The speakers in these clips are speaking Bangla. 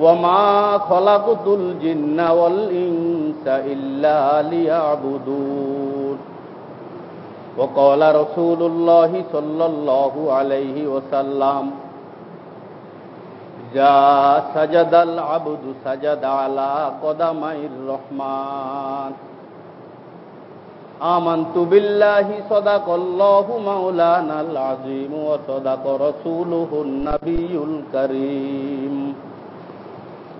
وما خلقت الجن والإنس إلا ليعبدون وقال رسول الله صلى الله عليه وسلم إذا سجد العبد سجد على قدمي الرحمن آمنت بالله صدق الله مولانا العظيم وصدق رسوله النبي الكريم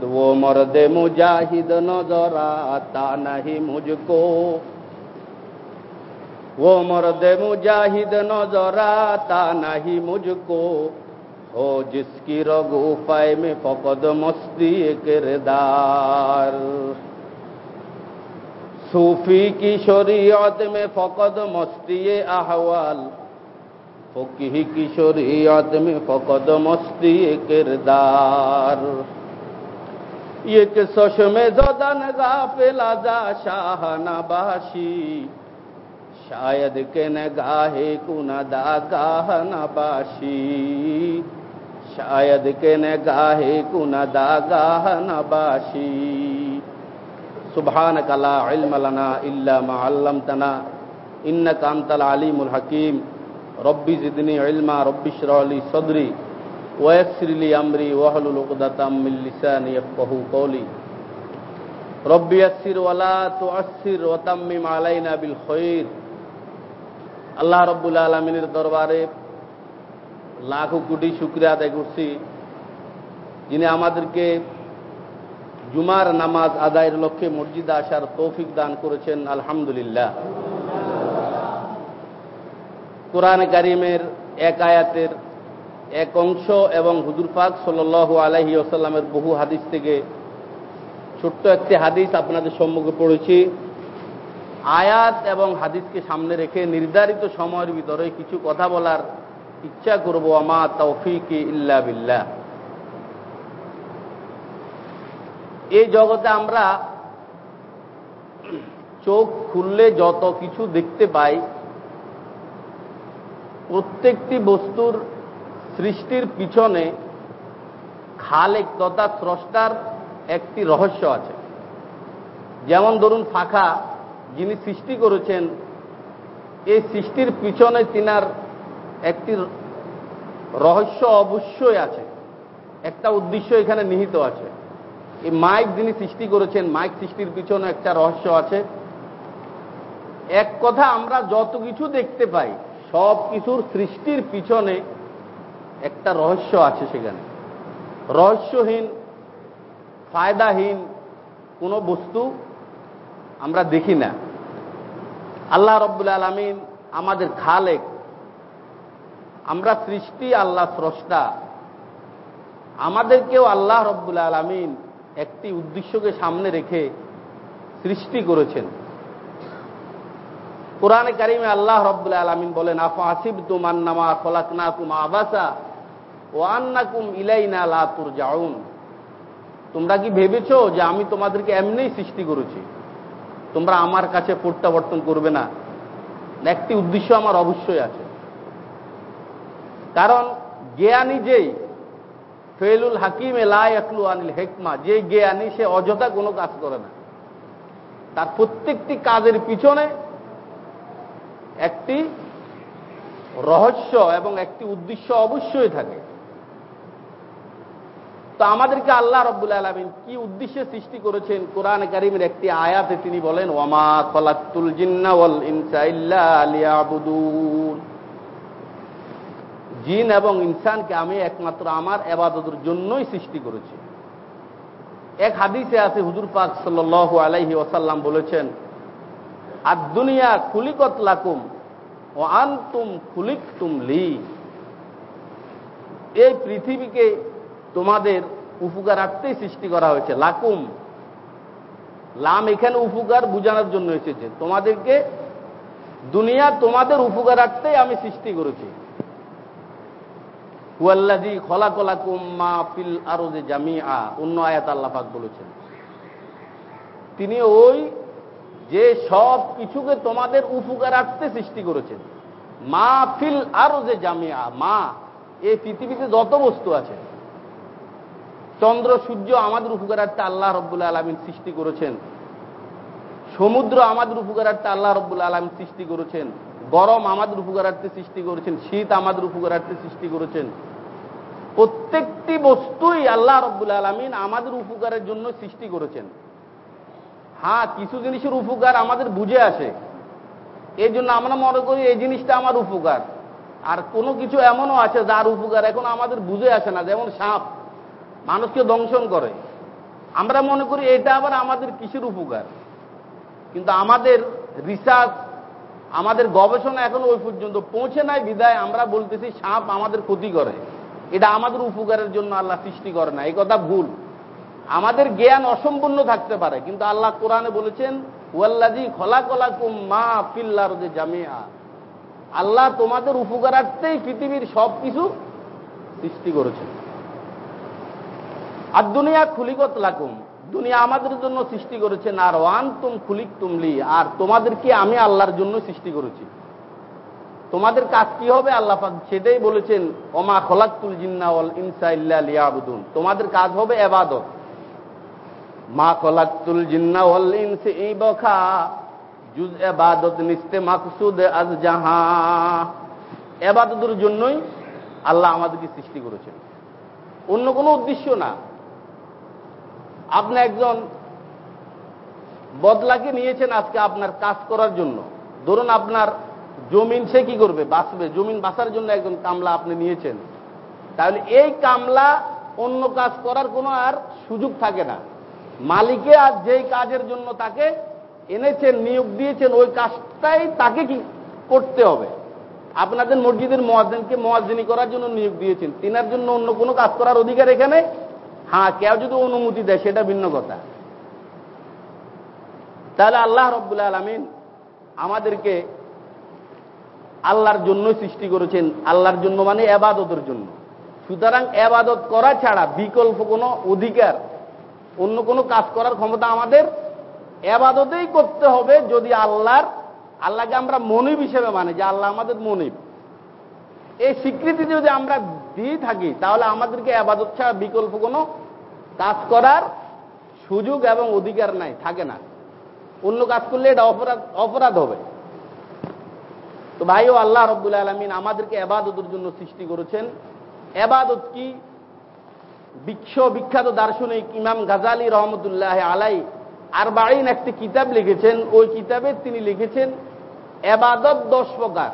खुद वो मर्द मुजाहिद नजर आता नहीं मुझको वो मर्द मुजाहिद नजर आता नहीं मुझको हो जिसकी रगो पाए में फकद मस्ती किरदार सूफी की शरीयत में फकद मस्ती अहवाल फकीह की शरीयत में फकद मस्ती किरदार یک چشمه زدن غافل ازا شاهانه باشی شاید که نگاه کندا گاهانه باشی شاید که نگاه کندا گاهانه باشی سبحانك لا علم لنا الا ما علمتنا انك انت العليم الحكيم ربي زدني علما ربي اشرح لي صدري ওয়াসরিলি আমরি ওয়াহলুল উকদাতাম মিন লিসানি ইয়াফকাহু কওলি। রব্বি ইয়াসসির ওয়ালা তুআসসির ওয়া তাম্মিম আলাইনা বিল খায়র আল্লাহ রব্বুল আলামিনের দরবারে লাখ কোটি শুকরিয়া আদায় করছি, যিনি আমাদেরকে জুমার নামাজ আদায়ের লক্ষ্যে মসজিদে আসার তৌফিক দান করেছেন, আলহামদুলিল্লাহ। কোরআন কারিমের এক আয়াতের এক অংশ এবং হুজুর পাক সাল আলহি আসাল্লামের বহু হাদিস থেকে ছোট্ট একটি হাদিস আপনাদের সম্মুখে পড়েছি। আয়াত এবং হাদিসকে সামনে রেখে নির্ধারিত সময়ের ভিতরে কিছু কথা বলার ইচ্ছা করব, আমা তৌফিক ইল্লা বিল্লাহ। এই জগতে আমরা চোখ খুললে যত কিছু দেখতে পাই, প্রত্যেকটি বস্তুর সৃষ্টির পিছনে খালেক তথা স্রষ্টার একটি রহস্য আছে। যেমন ধরুন ফাঁকা যিনি সৃষ্টি করেছেন, এই সৃষ্টির পিছনে তিনার একটি রহস্য অবশ্যই আছে। একটা উদ্দেশ্য এখানে নিহিত আছে। এই মাইক যিনি সৃষ্টি করেছেন, মাইক সৃষ্টির পিছনে একটা রহস্য আছে। এক কথা আমরা যত কিছু দেখতে পাই, সব কিছুর সৃষ্টির পিছনে একটা রহস্য আছে সেখানে। রহস্যহীন, ফায়দাহীন কোনো বস্তু আমরা দেখি না। আল্লাহ রব্বুল আলমিন আমাদের খালেক। আমরা সৃষ্টি, আল্লাহ স্রষ্টা। আমাদেরকেও আল্লাহ রব্বুল আলমিন একটি উদ্দেশ্যকে সামনে রেখে সৃষ্টি করেছেন। কোরআনে কারিমে আল্লাহ রব্বুল আলমিন বলেন, আফা আসিব তুমান্নামা খলাকনা কুম আবাসা? ও আন্নাকুম ইলাইনা লাতুর যাউন তোমরা কি ভেবেছ যে আমি তোমাদেরকে এমনিই সৃষ্টি করেছি? তোমরা আমার কাছে প্রত্যাবর্তন করবে না। একটি উদ্দেশ্য আমার অবশ্যই আছে। কারণ জ্ঞানী যেই, ফেলুল হাকিম এলাই একলু আনিল হেকমা যে জ্ঞানী সে অযথা কোনো কাজ করে না। তার প্রত্যেকটি কাজের পিছনে একটি রহস্য এবং একটি উদ্দেশ্য অবশ্যই থাকে। তো আমাদেরকে আল্লাহ রব্বুল আলমিন কি উদ্দেশ্যে সৃষ্টি করেছেন? কোরআন করিমের একটি আয়াতে তিনি বলেন, ওয়ামা খলাকুল জিন্নাওয়াল ইনসাইল্লাবুদুন জিন এবং ইনসানকে আমি একমাত্র আমার এবাদতের জন্যই সৃষ্টি করেছি। এক হাদিসে আছে, হুজুর পাক সাল আলাইহি ওসাল্লাম বলেছেন আর দুনিয়া খুলিকত লাকুম ও আনতুম খুলিক তুমলি এই পৃথিবীকে তোমাদের উপকারার্থেই সৃষ্টি করা হয়েছে। লাকুম। লাম এখানে উপকার বুঝানোর জন্য এসেছে। তোমাদেরকে দুনিয়া তোমাদের উপকারার্থেই আমি সৃষ্টি করেছি। হুয়াল্লাজি খলা কলাকুম মা ফিল আরও যে জামিয়া অন্য আয়াত আল্লাহাক বলেছেন। তিনি ওই যে সব কিছুকে তোমাদের উপকারার্থে সৃষ্টি করেছেন। মা ফিল আরও যে জামিয়া মা, এই পৃথিবীতে যত বস্তু আছে চন্দ্র, সূর্য আমাদের উপকারার্থে আল্লাহ রব্বুল আলমিন সৃষ্টি করেছেন। সমুদ্র আমাদের উপকারার্থে আল্লাহ রব্বুল আলমিন সৃষ্টি করেছেন। গরম আমাদের উপকারার্থে সৃষ্টি করেছেন। শীত আমাদের উপকারার্থে সৃষ্টি করেছেন। প্রত্যেকটি বস্তুই আল্লাহ রব্বুল আলমিন আমাদের উপকারের জন্য সৃষ্টি করেছেন। হ্যাঁ কিছু জিনিসের উপকার আমাদের বুঝে আসে। এই জন্য আমরা মনে করি এই জিনিসটা আমার উপকার। আর কোনো কিছু এমনও আছে যার উপকার এখন আমাদের বুঝে আসে না। যেমন সাপ। মানুষকে দংশন করে। আমরা মনে করি এটা আবার আমাদের কিসের উপকার। কিন্তু আমাদের রিসার্চ, আমাদের গবেষণা এখন ওই পর্যন্ত পৌঁছে নাই বিদায় আমরা বলতেছি সাপ আমাদের ক্ষতি করে। এটা আমাদের উপকারের জন্য আল্লাহ সৃষ্টি করে না, এই কথা ভুল। আমাদের জ্ঞান অসম্পূর্ণ থাকতে পারে, কিন্তু আল্লাহ কোরআনে বলেছেন ওয়াল্লাজি খলা কলা কুম মা ফিল্লার জামিয়া আল্লাহ তোমাদের উপকারার্থেই পৃথিবীর সব কিছু সৃষ্টি করেছেন। আর দুনিয়া খুলিগত লাকুম। দুনিয়া আমাদের জন্য সৃষ্টি করেছেন আর ওয়ান তুম খুলিক তুমলি আর তোমাদেরকে আমি আল্লাহর জন্য সৃষ্টি করেছি। তোমাদের কাজ কি হবে? আল্লাহ সেটাই বলেছেন, ওমা খলাকুল জিন্নাওয়াল ইনসা ইল্লাবুদুন তোমাদের কাজ হবে এবাদত। মা খলাকুল জিন্নাওয়াল ইনসে এই বখা জুজ এবাদত নিস্তে মাকসুদ আজ জাহা। এবাদতের জন্যই আল্লাহ আমাদেরকে সৃষ্টি করেছেন। অন্য কোনো উদ্দেশ্য না। আপনি একজন বদলাকে নিয়েছেন আজকে আপনার কাজ করার জন্য। ধরুন আপনার জমিন সে কি করবে? বাঁচবে। জমিন বাঁচার জন্য একজন কামলা আপনি নিয়েছেন। তাহলে এই কামলা অন্য কাজ করার কোনো আর সুযোগ থাকে না। মালিকে আর যেই কাজের জন্য তাকে এনেছেন, নিয়োগ দিয়েছেন, ওই কাজটাই তাকে কি করতে হবে? আপনাদের মসজিদের মোয়াজ্জিনকে মোয়াজ্জিনী করার জন্য নিয়োগ দিয়েছেন। তিনার জন্য অন্য কোনো কাজ করার অধিকার এখানে হ্যাঁ কেউ যদি অনুমতি দেয়, সেটা ভিন্ন কথা। তাহলে আল্লাহ রব্বুল আলমিন আমাদেরকে আল্লাহর জন্য সৃষ্টি করেছেন। আল্লাহর জন্য মানে এবাদতের জন্য। সুতরাং এবাদত করা ছাড়া বিকল্প কোনো অধিকার, অন্য কোনো কাজ করার ক্ষমতা আমাদের এবাদতেই করতে হবে যদি আল্লাহর, আল্লাহকে আমরা মনিব হিসেবে মানে যে আল্লাহ আমাদের মনিব। এই স্বীকৃতি যদি আমরা দিয়ে থাকি, তাহলে আমাদেরকে আবাদত ছাড়া বিকল্প কোনো কাজ করার সুযোগ এবং অধিকার নাই, থাকে না। অন্য কাজ করলে এটা অপরাধ অপরাধ হবে। তো ভাইও আল্লাহ রব্দুল আলমিন আমাদেরকে এবাদতের জন্য সৃষ্টি করেছেন। এবাদত কি? বিশ্ব বিখ্যাত দার্শনিক ইমাম গাজালি রহমতুল্লাহ আলাই আর বাড়িন একটি কিতাব লিখেছেন। ওই কিতাবে তিনি লিখেছেন, এবাদত দশ প্রকার।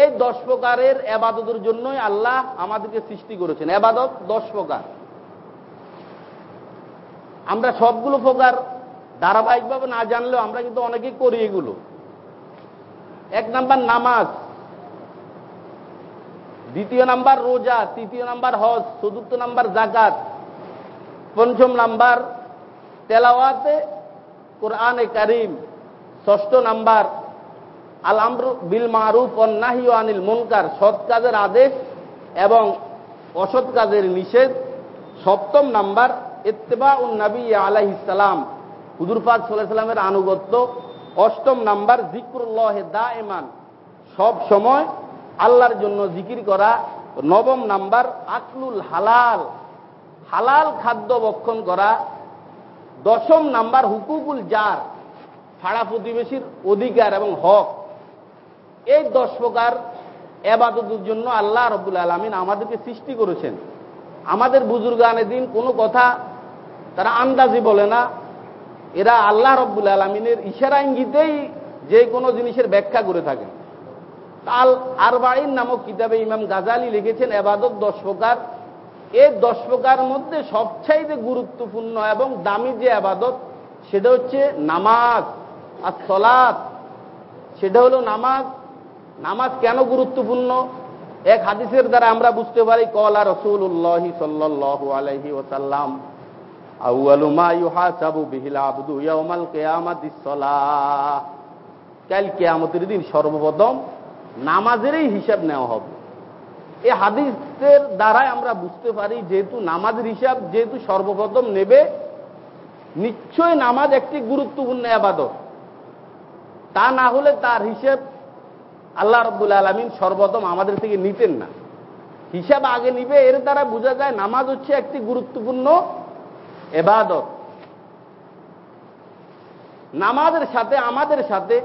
এই দশ প্রকারের এবাদতের জন্যই আল্লাহ আমাদেরকে সৃষ্টি করেছেন। এবাদত দশ প্রকার। আমরা সবগুলো প্রকার ধারাবাহিকভাবে না জানলেও আমরা কিন্তু অনেকেই করি এগুলো। এক নাম্বার নামাজ, দ্বিতীয় নাম্বার রোজা, তৃতীয় নাম্বার হজ, চতুর্থ নাম্বার জাকাত পঞ্চম নাম্বার তেলাওয়াতে কোরআনে কারিম, ষষ্ঠ নাম্বার আল বিল মারুফ অন্নাহি আনিল মুনকার, সৎ কাজের আদেশ এবং অসৎ কাজের নিষেধ, সপ্তম নাম্বার ইত্তেবা উন নবী আলাহ ইসলাম হুদুরফাদ সাল্লাহ সাল্লামের আনুগত্য অষ্টম নাম্বার জিক্রুল্লাহ দা এমান সব সময় আল্লাহর জন্য জিকির করা নবম নাম্বার, আকলুল হালাল। হালাল খাদ্য বক্ষণ করা। দশম নাম্বার, হুকুকুল জার। ফাড়া প্রতিবেশীর অধিকার এবং হক। এই দশ প্রকার এবাদতের জন্য আল্লাহ রবুল আলমিন আমাদেরকে সৃষ্টি করেছেন। আমাদের বুজুর্গানে দিন কোনো কথা তারা আন্দাজি বলে না। এরা আল্লাহ রব্বুল আলমিনের ইশারা ইঙ্গিতেই যে কোনো জিনিসের ব্যাখ্যা করে থাকেন। আল আরবাইন নামক কিতাবে ইমাম গাজালি লিখেছেন, এবাদত দশ প্রকার। এই দশ প্রকার মধ্যে সবচাইতে গুরুত্বপূর্ণ এবং দামি যে আবাদত, সেটা হচ্ছে নামাজ আর সলাৎ। সেটা হলো নামাজ। নামাজ কেন গুরুত্বপূর্ণ? এক হাদিসের দ্বারা আমরা বুঝতে পারি, কলা রসুল্লাহ সাল্লাহ আলহি ওসাল্লাম কাল কিয়ামতের দিন সর্বপ্রথম নামাজেরই হিসাব নেওয়া হবে। এই হাদিসের দ্বারাই আমরা বুঝতে পারি যেহেতু নামাজের হিসাব যেহেতু সর্বপ্রথম নেবে নিশ্চয় নামাজ একটি গুরুত্বপূর্ণ আবাদত। তা না হলে তার হিসেব আল্লাহ রব্বুল আলমিন সর্বপ্রথম আমাদের থেকে নিতেন না। হিসাব আগে নিবে, এর দ্বারা বোঝা যায় নামাজ হচ্ছে একটি গুরুত্বপূর্ণ এবাদত। নামাজের সাথে, আমাদের সাথে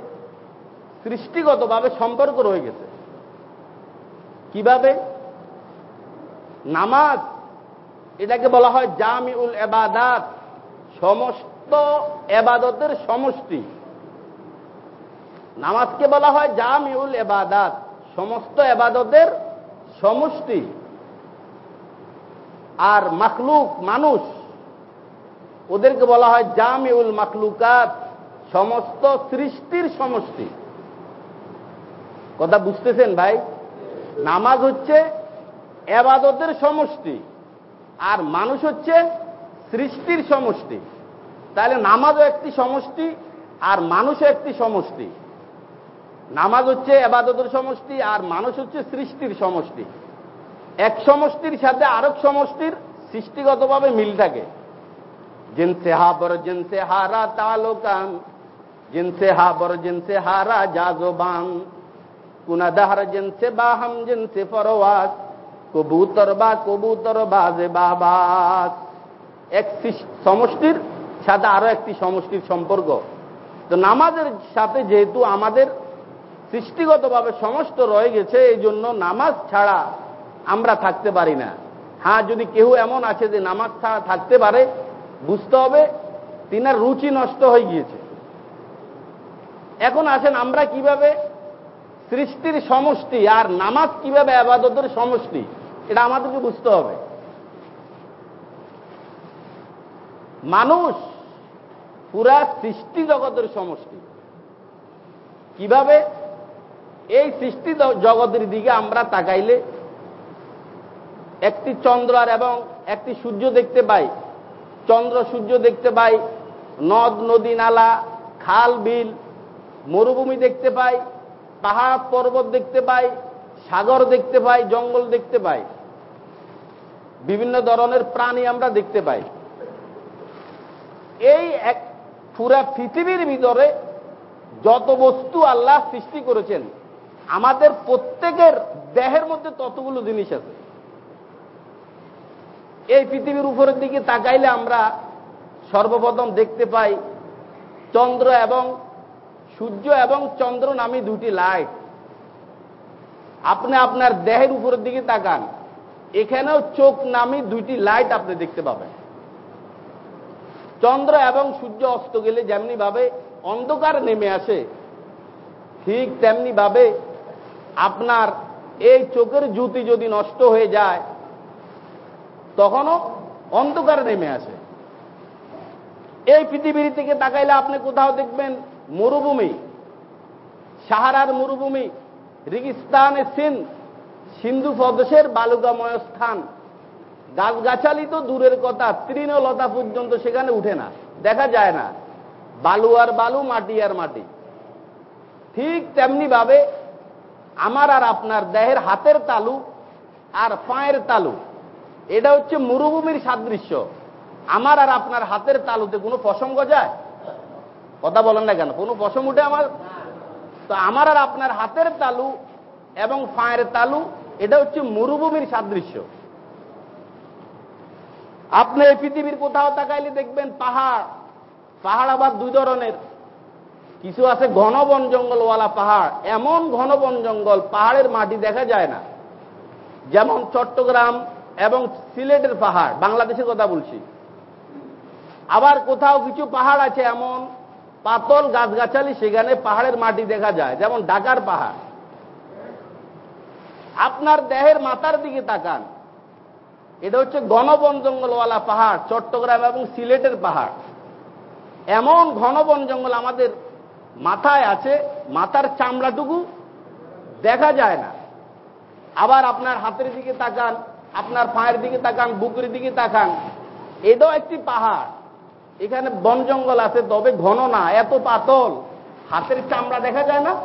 সৃষ্টিগতভাবে সম্পর্ক রয়ে গেছে। কীভাবে? নামাজ, এটাকে বলা হয় জামিউল এবাদাত, সমস্ত এবাদতের সমষ্টি। নামাজকে বলা হয় জামিউল এবাদাত, সমস্ত এবাদতের সমষ্টি। আর মাখলুক মানুষ ওদেরকে বলা হয় জামিউল মাকলুকাত সমস্ত সৃষ্টির সমষ্টি। কথা বুঝতেছেন ভাই? নামাজ হচ্ছে এবাদতের সমষ্টি, আর মানুষ হচ্ছে সৃষ্টির সমষ্টি। তাহলে নামাজও একটি সমষ্টি, আর মানুষও একটি সমষ্টি। নামাজ হচ্ছে এবাদতের সমষ্টি, আর মানুষ হচ্ছে সৃষ্টির সমষ্টি। এক সমষ্টির সাথে আরেক সমষ্টির সৃষ্টিগতভাবে মিল থাকে। जिनसे हा बर जिनसे हारा तालुकान जिनसे हा बर जिनसे हारा जाजोबान कुनादहर जिनसे बाहम जिनसे फरवास কবুতর বা কবুতর বাজে বাবাস এক সমষ্টির সাথে আরো একটি সমষ্টির সম্পর্ক তো নামাজের সাথে যেহেতু আমাদের সৃষ্টিগতভাবে সমস্ত রয়ে গেছে এই জন্য নামাজ ছাড়া আমরা থাকতে পারি না হ্যাঁ যদি কেউ এমন আছে যে নামাজ ছাড়া থাকতে পারে বুঝতে হবে তিনার রুচি নষ্ট হয়ে গিয়েছে। এখন আসেন আমরা কীভাবে সৃষ্টির সমষ্টি আর নামাজ কীভাবে আবাদতের সমষ্টি, এটা আমাদেরকে বুঝতে হবে। মানুষ পুরা সৃষ্টি জগতের সমষ্টি। কীভাবে এই সৃষ্টি জগতের দিকে আমরা তাকাইলে একটি চন্দ্র আর এবং একটি সূর্য দেখতে পাই চন্দ্র সূর্য দেখতে পাই, নদ, নদী, নালা, খাল, বিল, মরুভূমি দেখতে পাই, পাহাড়, পর্বত দেখতে পাই, সাগর দেখতে পাই, জঙ্গল দেখতে পাই। বিভিন্ন ধরনের প্রাণী আমরা দেখতে পাই। এই এক পুরা পৃথিবীর ভিতরে যত বস্তু আল্লাহ সৃষ্টি করেছেন, আমাদের প্রত্যেকের দেহের মধ্যে ততগুলো জিনিস আছে। এই পৃথিবীর উপরের দিকে তাকাইলে আমরা সর্বপ্রথম দেখতে পাই চন্দ্র এবং সূর্য এবং চন্দ্র নামে দুটি লাইট। আপনি আপনার দেহের উপরের দিকে তাকান, এখানেও চোখ নামে দুইটি লাইট আপনি দেখতে পাবেন। চন্দ্র এবং সূর্য অস্ত গেলে যেমনি ভাবে অন্ধকার নেমে আসে, ঠিক তেমনি ভাবে আপনার এই চোখের জ্যোতি যদি নষ্ট হয়ে যায় তখনও অন্ধকার নেমে আসে। এই পৃথিবীর থেকে তাকাইলে আপনি কোথাও দেখবেন মরুভূমি, সাহারার মরুভূমি, রিগিস্তানে সিন, সিন্ধু প্রদেশের বালুকাময় স্থান। গাছগাছালি তো দূরের কথা, তৃণলতা পর্যন্ত সেখানে উঠে না, দেখা যায় না। বালু আর বালু, মাটি আর মাটি। ঠিক তেমনি ভাবে আমার আর আপনার দেহের হাতের তালু আর পায়ের তালু এটা হচ্ছে মরুভূমির সাদৃশ্য। আমার আর আপনার হাতের তালুতে কোনো প্রসঙ্গ যায় কথা বলেন না কেন? কোনো প্রসঙ্গ উঠে আমার? তো আমার আর আপনার হাতের তালু এবং পায়ের তালু, এটা হচ্ছে মরুভূমির সাদৃশ্য। আপনি এই পৃথিবীর কোথাও তাকাইলে দেখবেন পাহাড় পাহাড় আবার দুই ধরনের। কিছু আছে ঘন বন জঙ্গলওয়ালা পাহাড়, এমন ঘন বন জঙ্গল পাহাড়ের মাটি দেখা যায় না। যেমন চট্টগ্রাম এবং সিলেটের পাহাড়, বাংলাদেশের কথা বলছি। আবার কোথাও কিছু পাহাড় আছে এমন পাতল গাছগাছালি, সেখানে পাহাড়ের মাটি দেখা যায়, যেমন ঢাকার পাহাড়। আপনার দেহের মাথার দিকে তাকান। এটা হচ্ছে ঘনবন জঙ্গলওয়ালা পাহাড়, চট্টগ্রাম এবং সিলেটের পাহাড়। এমন ঘনবন জঙ্গল আমাদের মাথায় আছে, মাথার চামড়াটুকু দেখা যায় না। আবার আপনার হাতের দিকে তাকান আপনার পায়ের দিকে তাকান, বুকের দিকে তাকান। এটাও একটি পাহাড়। এখানে বন জঙ্গল আছে, তবে ঘন না, এত পাতল। হাতের চামড়া দেখা যায় না?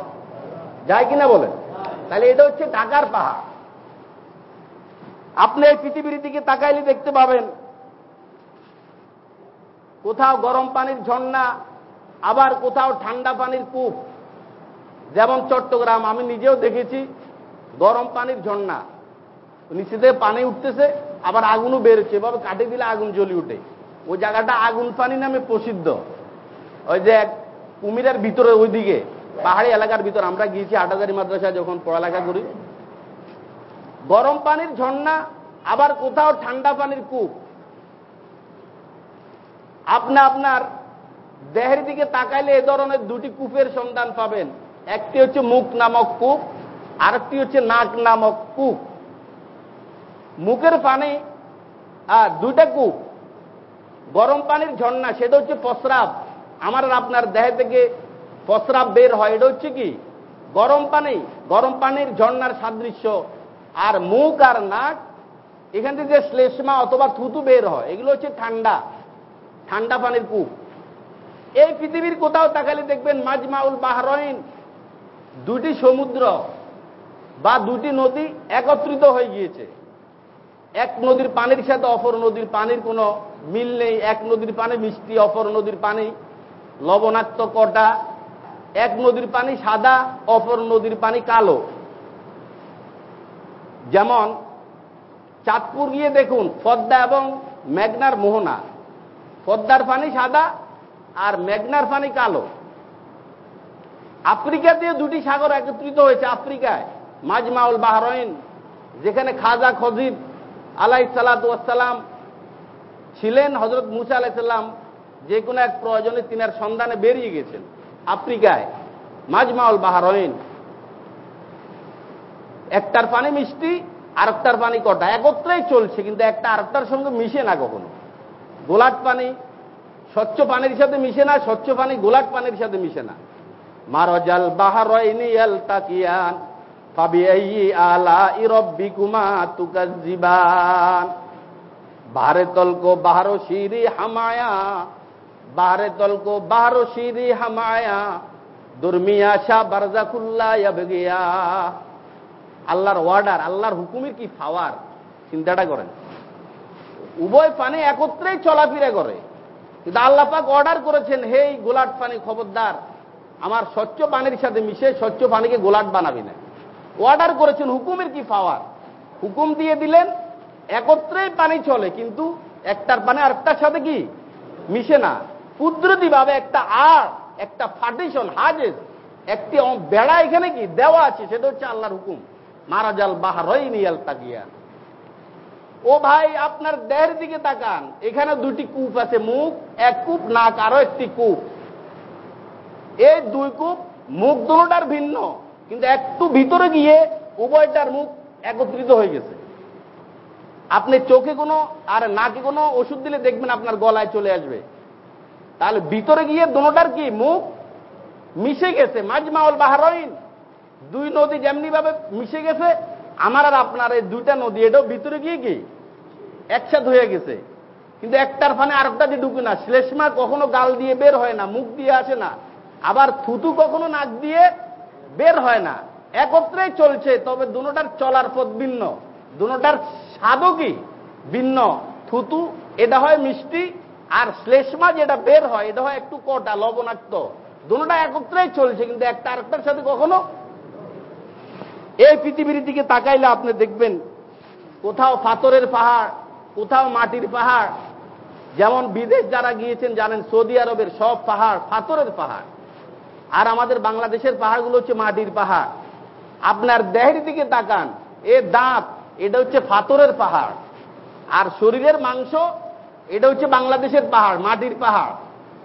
যায় কিনা বলেন? তাহলে এটা হচ্ছে ঢাকার পাহাড়। আপনি এই পৃথিবীর দিকে তাকাইলে দেখতে পাবেন। কোথাও গরম পানির ঝর্ণা, আবার কোথাও ঠান্ডা পানির কূপ। যেমন চট্টগ্রাম, আমি নিজেও দেখেছি, গরম পানির ঝর্ণা। নিচে থেকে পানি উঠতেছে, আবার আগুনও বেরোচ্ছে এভাবে কাটে দিলে আগুন জ্বলি উঠে। ওই জায়গাটা আগুন পানি নামে প্রসিদ্ধ। ওই যে কুমিরের ভিতরে, ওইদিকে, পাহাড়ি এলাকার ভিতর, আমরা গিয়েছি আটাজারি মাদ্রাসা যখন পড়ালেখা করি। গরম পানির ঝর্ণা, আবার কোথাও ঠান্ডা পানির কূপ। আপনি আপনার দেহের দিকে তাকাইলে এ ধরনের দুটি কূপের সন্ধান পাবেন। একটি হচ্ছে মুখ নামক কূপ, আরেকটি হচ্ছে নাক নামক কূপ। মুখের পানি আর দুইটা কূপ। গরম পানির ঝর্ণা, সেটা হচ্ছে প্রস্রাব। আমার আপনার দেহ থেকে প্রস্রাব বের হয়, এটা হচ্ছে কি? গরম পানি, গরম পানির ঝর্ণার সাদৃশ্য। আর মুখ আর নাক, এখান থেকে যে শ্লেষ্মা অথবা থুতু বের হয়, এগুলো হচ্ছে ঠান্ডা ঠান্ডা পানির কূপ। এই পৃথিবীর কোথাও তাকালে দেখবেন মাজমাউল বাহরইন দুটি সমুদ্র বা দুটি নদী একত্রিত হয়ে গিয়েছে। এক নদীর পানির সাথে অপর নদীর পানির কোনো মিল নেই, এক নদীর পানি মিষ্টি, অপর নদীর পানি লবণাক্ত কটা, এক নদীর পানি সাদা, অপর নদীর পানি কালো। যেমন চাঁদপুর গিয়ে দেখুন, পদ্মা এবং মেঘনার মোহনা। পদ্মার পানি সাদা আর মেঘনার পানি কালো। আফ্রিকা দিয়ে দুটি সাগর একত্রিত হয়েছে, আফ্রিকায়, মাজমাউল বাহরইন, যেখানে খাজা খজিব আলাই সালাতাম ছিলেন হজরত মুসা আলাইসাল্লাম যে কোনো এক প্রয়োজনে তিনার সন্ধানে বেরিয়ে গেছেন আফ্রিকায়, মাজমাউল বাহারইন। একটার পানি মিষ্টি, আরেকটার পানি কটা একত্রেই চলছে, কিন্তু একটা আরেকটার সঙ্গে মিশে না কখনো। গোলাট পানি স্বচ্ছ পানির সাথে মিশে না, স্বচ্ছ পানি গোলাট পানির সাথে মিশে না। মারজাল বাহারইনি আল তাকিয়ান। বাহারে তলকো বাহারো শিরি হামায়া, বাহারে তলকো বাহারো শিরি হামায়া, দুর্মিয়া শাহ বারজাকুল্লা আল্লাহর ওয়ার্ডার আল্লাহর হুকুমের কি ফাওয়ার? চিন্তাটা করেন। উভয় পানি একত্রেই চলাফেরা করে। কিন্তু আল্লাহ পাক অর্ডার করেছেন, হেই গোলাট পানি, খবরদার, আমার স্বচ্ছ পানির সাথে মিশে স্বচ্ছ পানিকে গোলাট বানাবি না। অর্ডার করেছেন হুকুমের কি পাওয়ার হুকুম দিয়ে দিলেন, একত্রেই পানি চলে, কিন্তু একটার পানি আরেকটার সাথে কি? মিশে না। কুদরতি ভাবে একটা আর একটা ফার্টিশন হাজেস একটি বেড়া এখানে কি? দেওয়া আছে, সেটা হচ্ছে আল্লাহর হুকুম। মারাজাল বাহারই নিয়াল তাকিয়া ও ভাই, আপনার দেহের দিকে তাকান। এখানে দুটি কূপ আছে, মুখ, এক কূপ, নাক, আরও একটি কূপ। এই দুই কূপ, মুখ দুটার ভিন্ন। কিন্তু একটু ভিতরে গিয়ে উভয়টার মুখ একত্রিত হয়ে গেছে। আপনি চোখে কোনো আর নাকে কোনো ওষুধ দিলে দেখবেন আপনার গলায় চলে আসবে। তাহলে ভিতরে গিয়ে দোনোটার কি মুখ মিশে গেছে? মাজমাউল বাহারইন। দুই নদী যেমনি ভাবে মিশে গেছে, আমার আর আপনার এই দুইটা নদী, এটাও ভিতরে গিয়ে কি একসাথে হয়ে গেছে। কিন্তু একটার ফানে আরেকটা দিয়ে ঢুকে না। শ্লেষ্মা কখনো গাল দিয়ে বের হয় না, মুখ দিয়ে আসে না। আবার থুতু কখনো নাক দিয়ে বের হয় না। একত্রেই চলছে, তবে দুটার চলার পথ ভিন্ন। দুটার স্বাদও কি ভিন্ন? থুতু, এটা হয় মিষ্টি, আর শ্লেষ্মা যেটা বের হয়, এটা হয় একটু কটা, লবণাক্ত। দুটা একত্রেই চলছে, কিন্তু একটা আরেকটার সাথে কখনো? এই পৃথিবীর দিকে তাকাইলে আপনি দেখবেন, কোথাও পাথরের পাহাড়, কোথাও মাটির পাহাড়, যেমন বিদেশ যারা গিয়েছেন, জানেন সৌদি আরবের সব পাহাড় পাথরের পাহাড়। আর আমাদের বাংলাদেশের পাহাড়গুলো হচ্ছে মাটির পাহাড়। আপনার দেহের দিকে তাকান, এ দাঁত, এটা হচ্ছে ফাতরের পাহাড়। আর শরীরের মাংস, এটা হচ্ছে বাংলাদেশের পাহাড় মাটির পাহাড়।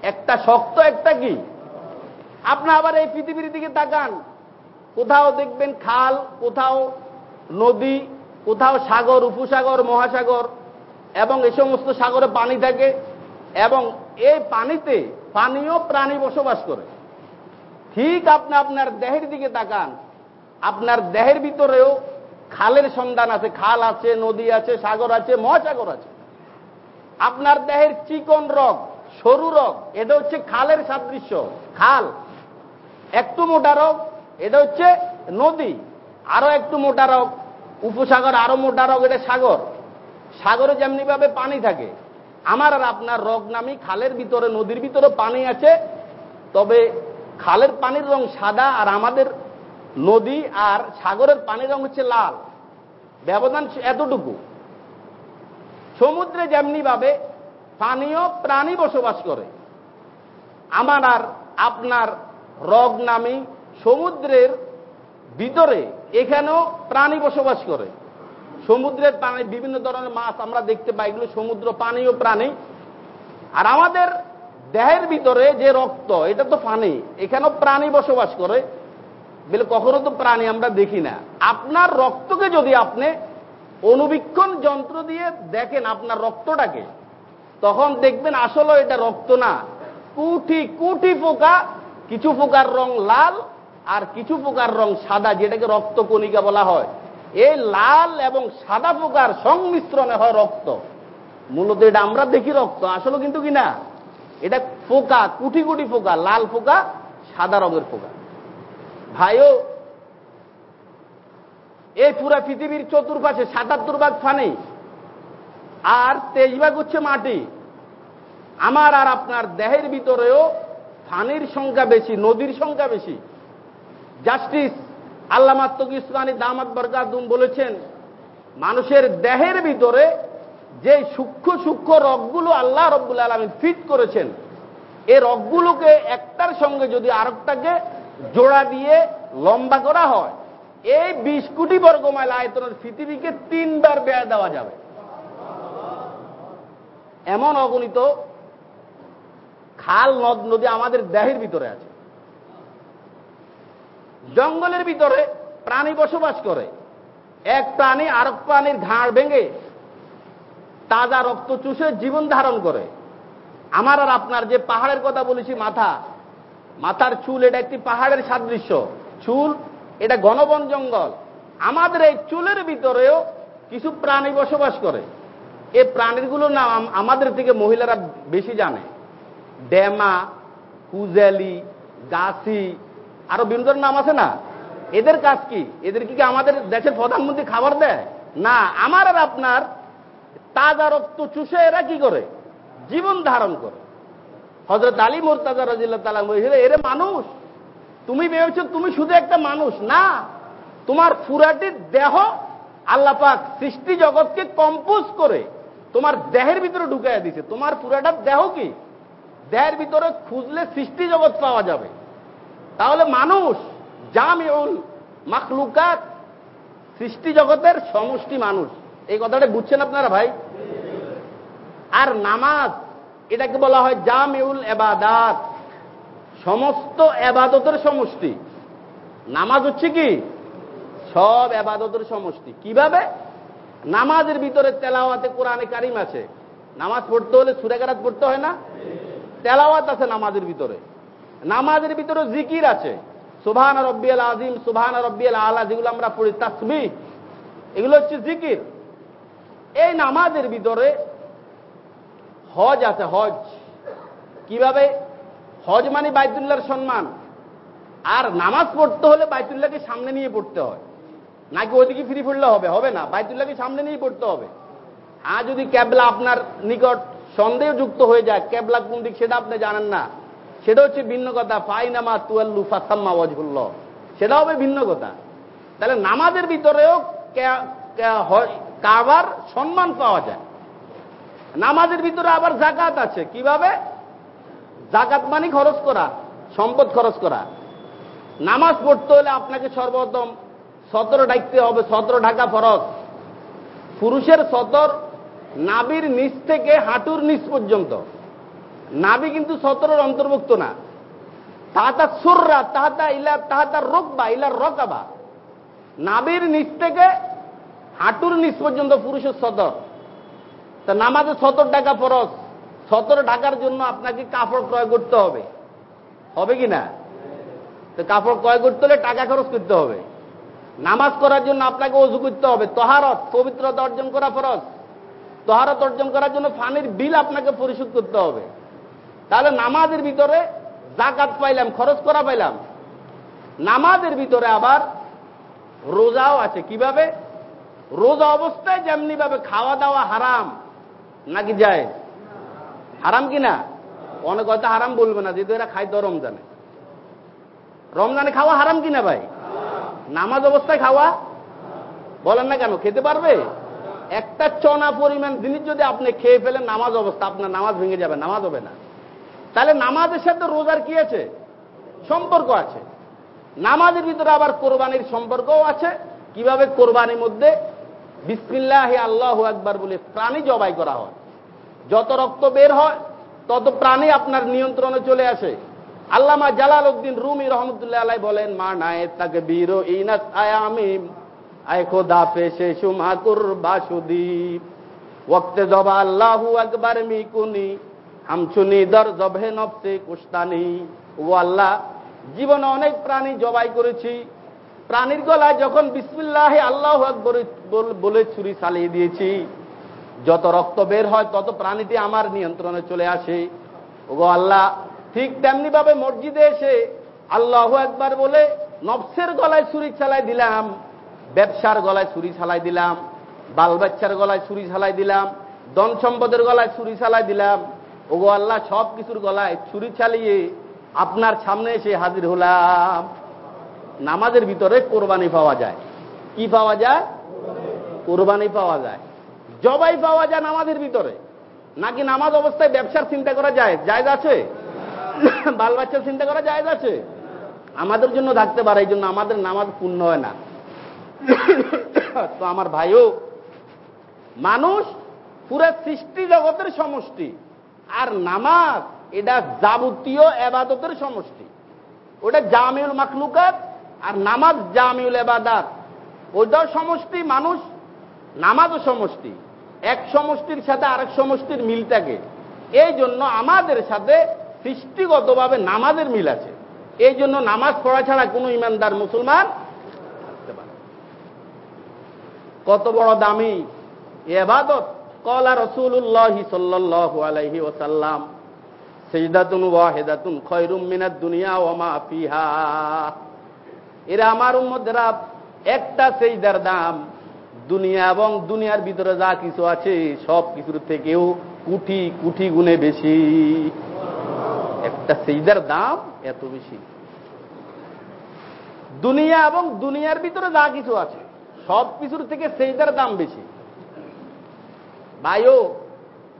একটা শক্ত একটা কি? আপনি আবার এই পৃথিবীর দিকে তাকান, কোথাও দেখবেন খাল, কোথাও নদী, কোথাও সাগর, উপসাগর, মহাসাগর, এবং এ সমস্ত সাগরে পানি থাকে, এবং এই পানিতে পানীয় প্রাণী বসবাস করে। ঠিক আপনি আপনার দেহের দিকে তাকান। আপনার দেহের ভিতরেও খালের সন্ধান আছে। খাল আছে, নদী আছে, সাগর আছে, মহাসাগর আছে। আপনার দেহের চিকন রগ, সরু রগ, এটা হচ্ছে খালের সাদৃশ্য। খাল, একটু মোটা রগ, এটা হচ্ছে নদী। আরও একটু মোটা রগ, উপসাগর আরও মোটা রগ, এটা সাগর। সাগরে যেমনি ভাবে পানি থাকে। আমার আর আপনার রগ নামি খালের ভিতরে, নদীর ভিতরে পানি আছে। তবে খালের পানির রং সাদা আর আমাদের নদী আর সাগরের পানির রং হচ্ছে লাল। ব্যবধান এতটুকু। সমুদ্রে যেমনি ভাবে পানীয় প্রাণী বসবাস করে, আমার আর আপনার রগ নামী সমুদ্রের ভিতরে এখানেও প্রাণী বসবাস করে। সমুদ্রের পানি বিভিন্ন ধরনের মাছ আমরা দেখতে পাই, এগুলো সমুদ্র পানীয় প্রাণী। আর আমাদের দেহের ভিতরে যে রক্ত, এটা তো পানি। এখানেও প্রাণী বসবাস করে। বলে কখনো তো প্রাণী আমরা দেখি না। আপনার রক্তকে যদি আপনি অনুবীক্ষণ যন্ত্র দিয়ে দেখেন আপনার রক্তটাকে, তখন দেখবেন আসলে এটা রক্ত না। কুঠি কুঠি পোকা, কিছু পোকার রং লাল আর কিছু পোকার রং সাদা, যেটাকে রক্ত কণিকা বলা হয়। এই লাল এবং সাদা পোকার সংমিশ্রণে হয় রক্ত। মূলত এটা আমরা দেখি রক্ত। আসলে কিন্তু কি না? এটা পোকা কুটি কুটি পোকা লাল পোকা সাদা রঙের পোকা ভাইও, এই পুরা পৃথিবীর চতুর্পাশে সাতাত্তর ভাগ ফানি, আর তেইশ ভাগ হচ্ছে মাটি। আমার আর আপনার দেহের ভিতরেও ফানির সংখ্যা বেশি, নদীর সংখ্যা বেশি। জাস্টিস আল্লামাত্মক ইসলামী দামাত বরকাতুম বলেছেন, মানুষের দেহের ভিতরে যে সূক্ষ্ম সূক্ষ্ম রগগুলো আল্লাহ রব্বুল আলমী ফিট করেছেন এই রগগুলোকে একটার সঙ্গে যদি আরেকটাকে জোড়া দিয়ে লম্বা করা হয়, এই বিশ কোটি বর্গমাইল আয়তনের পৃথিবীকে তিনবার ব্যয় দেওয়া যাবে। এমন অগণিত খাল, নদ, নদী আমাদের দেহের ভিতরে আছে। জঙ্গলের ভিতরে প্রাণী বসবাস করে। এক প্রাণী আরেক প্রাণীর ঘাড় ভেঙে তাজা রক্ত চুষে জীবন ধারণ করে। আমার আর আপনার যে পাহাড়ের কথা বলেছি, মাথা, মাথার চুল, এটা একটি পাহাড়ের সাদৃশ্য। চুল, এটা ঘনবন জঙ্গল। আমাদের এই চুলের ভিতরেও কিছু প্রাণী বসবাস করে। এই প্রাণীগুলোর নাম আমাদের থেকে মহিলারা বেশি জানে। ডেমা, কুজেলি, গাছি, আরও বিভিন্ন নাম আছে না? এদের কাজ কি? এদের কি আমাদের দেশের প্রধানমন্ত্রী খাবার দেয়? না, আমার আর আপনার তাজা রক্ত চুষে এরা কি করে? জীবন ধারণ করে। হজরত আলী মোরতাজা রাজিল্লা তালা বলেছিল এরে মানুষ। তুমি ভেবেছ তুমি শুধু একটা মানুষ? না। তোমার পুরাটি দেহ আল্লাপাক সৃষ্টি জগৎকে কম্পোজ করে তোমার দেহের ভিতরে ঢুকাই দিছে। তোমার পুরাটার দেহ কি? দেহের ভিতরে খুঁজলে সৃষ্টি জগৎ পাওয়া যাবে। তাহলে মানুষ, জামিউল মাখলুকাত, সৃষ্টি জগতের সমষ্টি মানুষ। এই কথাটা বুঝছেন আপনারা ভাই? আর নামাজ, এটাকে বলা হয় জামিউল এবাদাত। সমস্ত এবাদতের সমষ্টি। নামাজ হচ্ছে কি? সব এবাদতের সমষ্টি। কীভাবে? নামাজের ভিতরে তেলাওয়াতে কোরআনে কারিম আছে। নামাজ পড়তে হলে সুরেকারাত পড়তে হয় না? তেলাওয়াত আছে নামাজের ভিতরে। নামাজের ভিতরে জিকির আছে। সুভান রব্বিয়াল আজিম সুভান রব্বিয়াল আলা, যেগুলো আমরা পড়ি তাসমি এগুলো হচ্ছে জিকির। এই নামাজের ভিতরে হজ আছে, হজ। কীভাবে? হজ মানে বাইতুল্লাহর সম্মান। আর নামাজ পড়তে হলে বাইতুল্লাহকে সামনে নিয়ে পড়তে হয়। নাকি ওইদিকে ফিরি ফুললে হবে? হবে না। বাইতুল্লাহকে সামনে নিয়ে পড়তে হবে। আর যদি ক্যাবলা আপনার নিকট সন্দেহযুক্ত হয়ে যায়, ক্যাবলা কোন দিক সেটা আপনি জানেন না। সেটা হচ্ছে ভিন্ন কথা। ফাই ফাইনামা তুয়াল্লু ফাসাম্মা ওয়াজহুল্ল সেটা হবে ভিন্ন কথা। তাহলে নামাজের ভিতরেও কাবার সম্মান পাওয়া যায়। নামাজের ভিতরে আবার জাকাত আছে। কীভাবে? জাকাত মানে খরচ করা, সম্পদ খরচ করা। নামাজ পড়তে হলে আপনাকে সর্বপ্রথম সতর ডাকতে হবে, সতর ঢাকা ফরজ। পুরুষের সতর নাবির নিচ থেকে হাঁটুর নিচ পর্যন্ত। নাবি কিন্তু সতরের অন্তর্ভুক্ত না। তাহাতা সুররা, তাহাতা ইলা, তাহাতা রোকবা ইলার রকাবা। নাবির নিচ থেকে হাঁটুর নিচ পর্যন্ত পুরুষের সতর তা নামাজে সতর টাকা ফরজ। সতর ঢাকার জন্য আপনাকে কাপড় ক্রয় করতে হবে। হবে কি না? তো কাপড় ক্রয় করতে হলে টাকা খরচ করতে হবে। নামাজ করার জন্য আপনাকে অজু করতে হবে। তহারত, পবিত্রতা অর্জন করা ফরজ। তহারত অর্জন করার জন্য ফানির বিল আপনাকে পরিশোধ করতে হবে। তাহলে নামাজের ভিতরে জাকাত পাইলাম, খরচ করা পাইলাম। নামাজের ভিতরে আবার রোজাও আছে। কীভাবে? রোজা অবস্থায় যেমনি ভাবে খাওয়া দাওয়া হারাম, নাকি যায়? হারাম কিনা অনেক হয়তো হারাম বলবে না, যেহেতু এরা খাইতো রমজানে। রমজানে খাওয়া হারাম কিনা ভাই? নামাজ অবস্থায় খাওয়া? বলেন না কেন, খেতে পারবে? একটা চনা পরিমাণ জিনিস যদি আপনি খেয়ে ফেলেন, নামাজ অবস্থা, আপনার নামাজ ভেঙে যাবে, নামাজ হবে না। তাহলে নামাজের সাথে রোজার কি আছে? সম্পর্ক আছে। নামাজের ভিতরে আবার কোরবানির সম্পর্কও আছে। কীভাবে কোরবানির মধ্যে বিসমিল্লাহ আল্লাহ একবার বলে প্রাণী জবাই করা হয়। যত রক্ত বের হয়, তত প্রাণী আপনার নিয়ন্ত্রণে চলে আসে। আল্লামা জালাল উদ্দিন রুমি রহমতুল্লাহ আলাই বলেন, মা নায়ে তাকে বীর ইনাস আয়ামিম আয় খোদা পেশে সুমাকুর বাসুদীপ ওক্তে জবা আল্লাহু একবার মিকুনি। হামছুনি দর জবে নফসে কুস্তানি ও আল্লাহ, জীবনে অনেক প্রাণী জবাই করেছি। প্রাণীর গলায় যখন বিসমিল্লাহ আল্লাহ বলে ছুরি চালিয়ে দিয়েছি, যত রক্ত বের হয় তত প্রাণীটি আমার নিয়ন্ত্রণে চলে আসে। ওগো আল্লাহ, ঠিক তেমনি ভাবে মসজিদে এসে আল্লাহ একবার বলে নফসের গলায় ছুরি চালাই দিলাম, ব্যবসার গলায় ছুরি চালাই দিলাম, বাল বাচ্চার গলায় ছুরি চালাই দিলাম, ধন সম্পদের গলায় ছুরি চালাই দিলাম। ওগো আল্লাহ সব কিছুর গলায় ছুরি চালিয়ে আপনার সামনে এসে হাজির হলাম। নামাজের ভিতরে কোরবানি পাওয়া যায়। কি পাওয়া যায়? কোরবানি পাওয়া যায়। জবাই পাওয়া যায় নামাজের ভিতরে। নাকি নামাজ অবস্থায় ব্যবসার চিন্তা করা যায়? জায়জ আছে? বাল বাচ্চার চিন্তা করা জায়জ আছে? আমাদের জন্য থাকতে পারে, এই জন্য আমাদের নামাজ পূর্ণ হয় না। তো আমার ভাইও মানুষ পুরো সৃষ্টি জগতের সমষ্টি, আর নামাজ এটা যাবতীয় এবাদতের সমষ্টি। ওটা জামিউল মাখলুকাত আর নামাজ জামিউল এবাদাত। ওইটাও সমষ্টি মানুষ, নামাজও সমষ্টি। এক সমষ্টির সাথে আরেক সমষ্টির মিল থাকে। এই জন্য আমাদের সাথে সৃষ্টিগতভাবে নামাজের মিল আছে। এই জন্য নামাজ পড়া ছাড়া কোনো ইমানদার মুসলমান থাকতে পারে কত বড় দামি এবাদত। কলা রসুল্লাহ সাল্লাহ আলাইহি ওসাল্লাম সেজদাতুন ওয়াহেদাতুন খয়রুম মিনাদ দুনিয়া ওমা ফিহা। এরা আমার উম্মদেরা একটা সেইদার দাম। দুনিয়া এবং দুনিয়ার ভিতরে যা কিছু আছে, সব কিছুর থেকেও কুটি কুটি গুণে বেশি। একটা সেইদার দাম এত বেশি। দুনিয়া এবং দুনিয়ার ভিতরে যা কিছু আছে, সব কিছুর থেকে সেইটার দাম বেশি। ভাইও,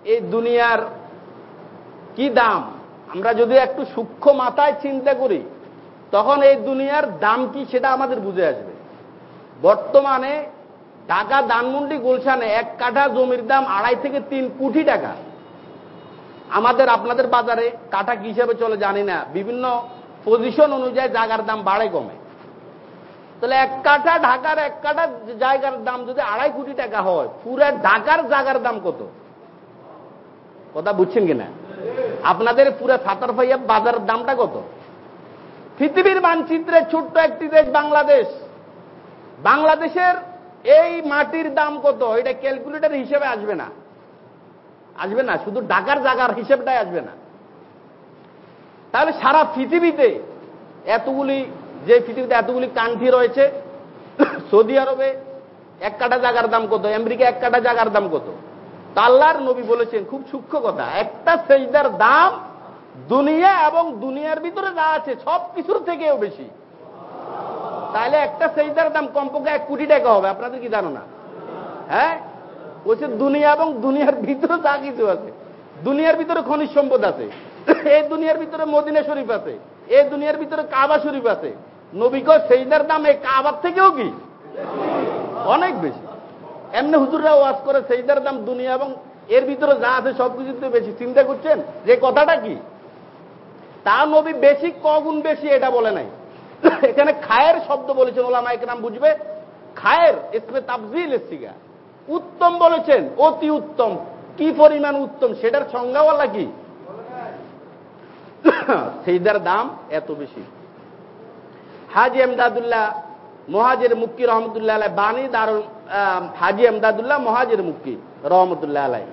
এই দুনিয়ার কি দাম? আমরা যদি একটু সূক্ষ্ম মাথায় চিন্তা করি তখন এই দুনিয়ার দাম কি সেটা আমাদের বুঝে আসবে। বর্তমানে ঢাকা দানমন্ডি গুলশানে এক কাঠা জমির দাম আড়াই থেকে তিন কোটি টাকা। আমাদের, আপনাদের বাজারে কাঠা কি হিসাবে চলে জানি না। বিভিন্ন পজিশন অনুযায়ী জায়গার দাম বাড়ে, কমে। তাহলে এক কাঠা ঢাকার এক কাঠা জায়গার দাম যদি আড়াই কোটি টাকা হয়, পুরো ঢাকার জায়গার দাম কত? কথা বুঝছেন কিনা? আপনাদের পুরো ফাতার ফাইয়া বাজারের দামটা কত? পৃথিবীর মানচিত্রে ছোট্ট একটি দেশ বাংলাদেশ। বাংলাদেশের এই মাটির দাম কত? এটা ক্যালকুলেটার হিসেবে আসবে না। আসবে না, শুধু ঢাকার জায়গার হিসেবটাই আসবে না। তাহলে সারা পৃথিবীতে এতগুলি, যে পৃথিবীতে এতগুলি কান্ট্রি রয়েছে, সৌদি আরবে এক কাটা জায়গার দাম কত? আমেরিকা এক কাটা জায়গার দাম কত? তাল্লার নবী বলেছেন, খুব সূক্ষ্ম কথা, একটা সেজদার দাম দুনিয়া এবং দুনিয়ার ভিতরে যা আছে, সব কিছুর থেকেও বেশি। তাহলে একটা সেজদার দাম কমপক্ষে এক কোটি টাকা হবে, আপনাদের কি জানো না? হ্যাঁ? বলছে দুনিয়া এবং দুনিয়ার ভিতরে যা কিছু আছে, দুনিয়ার ভিতরে খনিজ সম্পদ আছে এই দুনিয়ার ভিতরে মদিনা শরীফ আছে এই দুনিয়ার ভিতরে কাবা শরীফ আছে। নবীক সেইদার দাম এই কাবার থেকেও কি? অনেক বেশি। এমনি হুজুররা ওয়াজ করে সেইদার দাম দুনিয়া এবং এর ভিতরে যা আছে সবকিছুতে বেশি। চিন্তা করছেন? যে কথাটা কি? তা নবী বেশি কগুণ বেশি এটা বলে নাই। এখানে খায়ের শব্দ বলেছেন ওলামা নাম বুঝবে। খায়ের ইসমে তাবজিল এসিগা উত্তম বলেছেন, অতি উত্তম। কি পরিমাণ উত্তম, সেটার সংজ্ঞাওয়ালা কি? সেইদার দাম এত বেশি। হাজি এমদাদুল্লাহ মহাজের মুক্কি রহমতুল্লাহ আলাই বাণী দারুল হাজি এমদাদুল্লাহ মহাজের মুক্কি রহমতুল্লাহ আলাই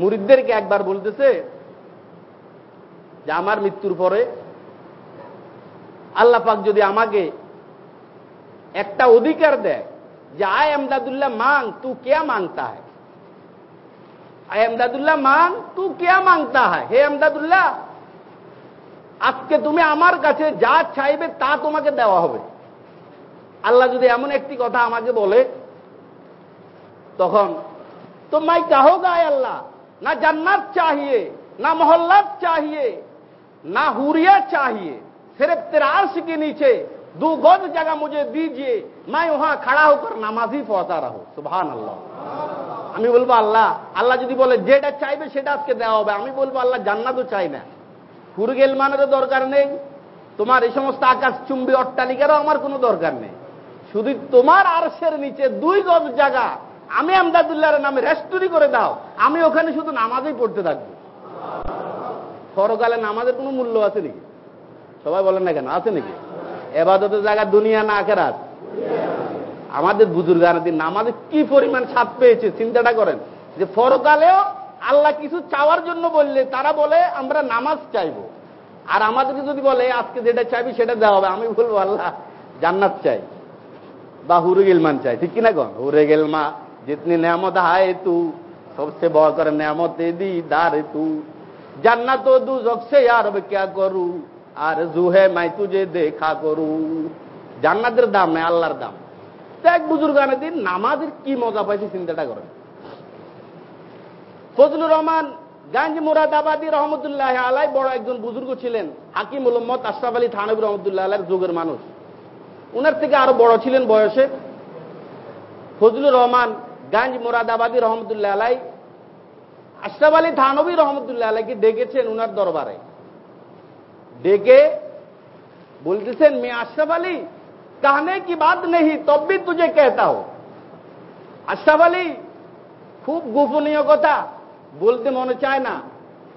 মুরিদদেরকে একবার বলতেছে যে আমার মৃত্যুর পরে আল্লাহ পাক যদি আমাকে একটা অধিকার দেয় যে আয় আমদাদুল্লাহ মাং তু কেয়া মাংতা হয় আয় আমদাদুল্লাহ মাং তু কেয়া মাংতা হয় হে আমদাদুল্লাহ, আজকে তুমি আমার কাছে যা চাইবে তা তোমাকে দেওয়া হবে। আল্লাহ যদি এমন একটি কথা আমাকে বলে, তখন তোমায় চাহো গায় আল্লাহ, না জান্নার চাহিয়ে, না মহল্লার চাহিয়ে ना हुरिया चाहिए सिर्फ तेरा अर्श के नीचे दो गज जगह मुझे दीजिए मैं वहां खड़ा होकर नामाजी पहुंचा रहा हूं सुबहान আল্লাহ আমি বলবো আল্লাহ আল্লাহ যদি বলে যেটা চাইবে সেটা আজকে দেওয়া হবে আমি বলবো আল্লাহ জান্নাতও চাই না ফুরগেল মানেরও দরকার নেই তোমার এই সমস্ত আকাশ চুম্বি অট্টালিকারও আমার কোনো দরকার নেই শুধু তোমার আরশের নিচে দুই গজ জায়গা আমি আমদাদুল্লাহর নামে রেস্টুরি করে দাও আমি ওখানে শুধু নামাজই পড়তে থাকবো পরকালে নামাজের কোনো মূল্য আছে নাকি? সবাই বলেন না কেন, আছে নাকি? এবাদতের জায়গা দুনিয়া না আখেরাত? আমাদের বুজুর্গানাদি নামাজে কি পরিমাণ ছাপ পেয়েছে, চিন্তাটা করেন। যে ফরকালেও আল্লাহ কিছু চাওয়ার জন্য বললে, তারা বলে, আমরা নামাজ চাইব। আর আমাদেরকে যদি বলে, আজকে যেটা চাইবি সেটা দেওয়া হবে, আমি বলব, আল্লাহ, জান্নাত চাই। বা হুরে গেলমান চাই, ঠিক কিনা কন? হুরে গেলমা জিতনি নেমত হায় তু, সবচেয়ে বড় করে নেমত দি দারে তু। জান্নাত দু জকসে আর क्या করু? আর জুহে মাই তুজে দেখা করু। জান্নাতের দাম নেই আল্লাহর দাম। এক বুজুর্গানের দিন, নামাজের কি মজা পাইছে চিন্তাটা করেন। ফজলুর রহমান গাঞ্জ মুরাদাবাদী রহমতুল্লাহ আলাই বড় একজন বুজুর্গ ছিলেন, হাকিম উলম্মদ আশরাফ আলী থানবী রহমতুল্লাহ আলার যুগের মানুষ। উনার থেকে আরও বড় ছিলেন বয়সে। ফজলুর রহমান গাঞ্জ মুরাদাবাদী রহমতুল্লাহ আলাই আশরাফ আলী থানবী রহমতুল্লাহ আলাইকে ডেকেছেন উনার দরবারে ডেকে বলতেছেন মেয়ে আশরাফ আলী कहने की बात नहीं तब भी तुझे कहता हो আশরাফ আলী খুব গোপনীয় কথা বলতে মনে চায় না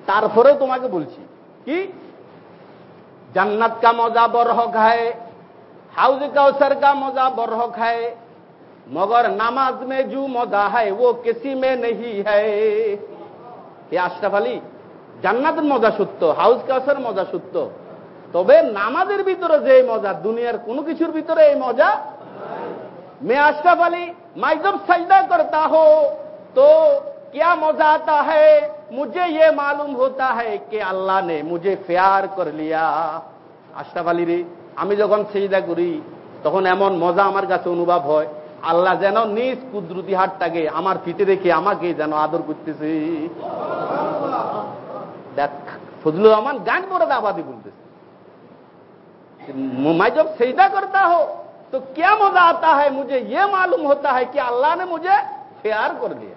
তারপরেও তোমাকে বলছি কি জান্নাত কা মজা বরহক है हाउज कौसर का मजा बरहक है मगर नमाज में जो मजा है वो किसी में नहीं है হে আশরাফ আলী জান্নাতের মজা সত্য হাউস কাউসের মজা সত্য তবে নামাজের ভিতরে যে মজা দুনিয়ার কোনো কিছুর ভিতরে এই মজা মে আশরাফ আলী मैं जब सजदा करता हो तो क्या मजा आता है मुझे ये मालूम होता है कि अल्लाह ने मुझे प्यार कर लिया আশরাফ আলীরে আমি যখন সেজদা করি তখন এমন মজা আমার কাছে অনুভব হয় আল্লাহ যেন নিজ কুদরতি হাটটাকে আমার ফিতে রেখে আমাকে যেন আদর করতেছে। দেখ, ফজলুর রহমান গান করে দাবাদি বলতেছে। मैं जब সেইটা करता হো, তো কে মজা আতা হয় মুঝে? ইয়ে মালুম होता হয় কি আল্লাহ নে মুঝে ফেয়ার কর দিয়া।